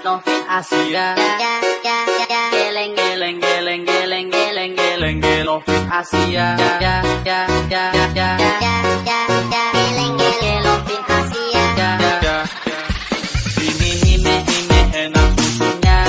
Novin Asia Geleng geleng geleng geleng geleng geleng geleng Novin Asia ya ya ya ya Geleng geleng Novin Asia ya ya Ini hime enak susunya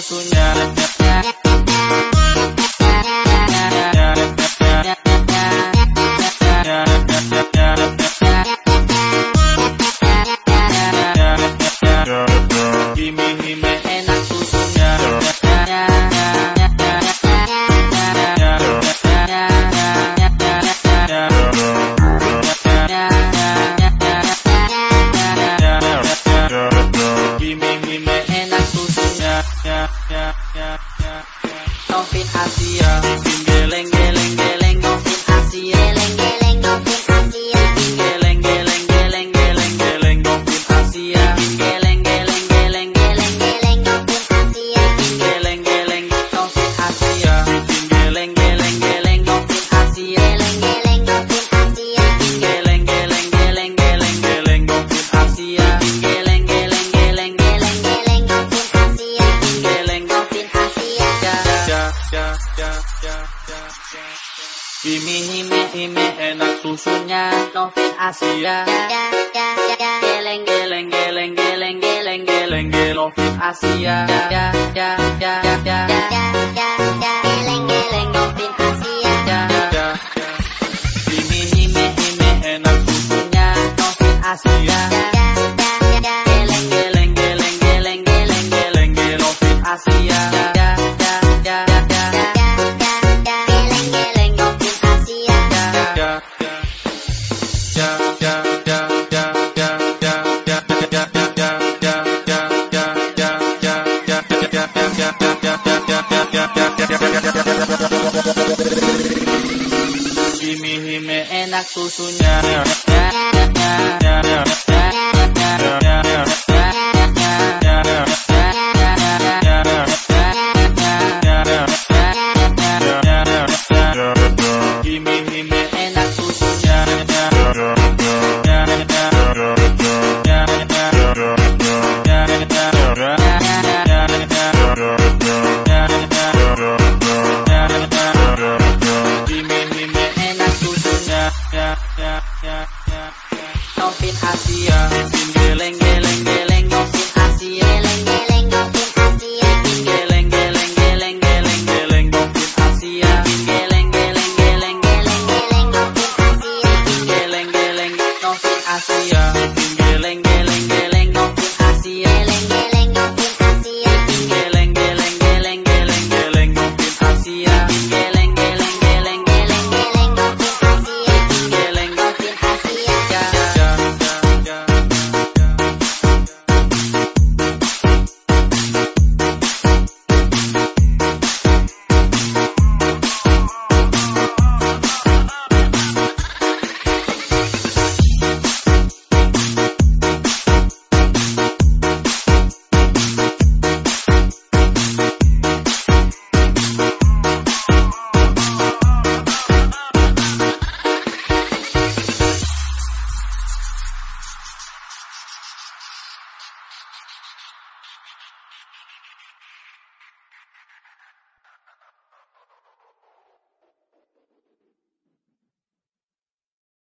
enak Hime hime hime enak susunya Novin Asia Geleng geleng geleng geleng geleng geleng geleng Novin Asia ya ya ya ya Geleng geleng Novin Asia ya Hime hime hime enak susunya Novin Asia Geleng geleng geleng geleng geleng geleng geleng Novin Asia susunya. Hime hime enak susunya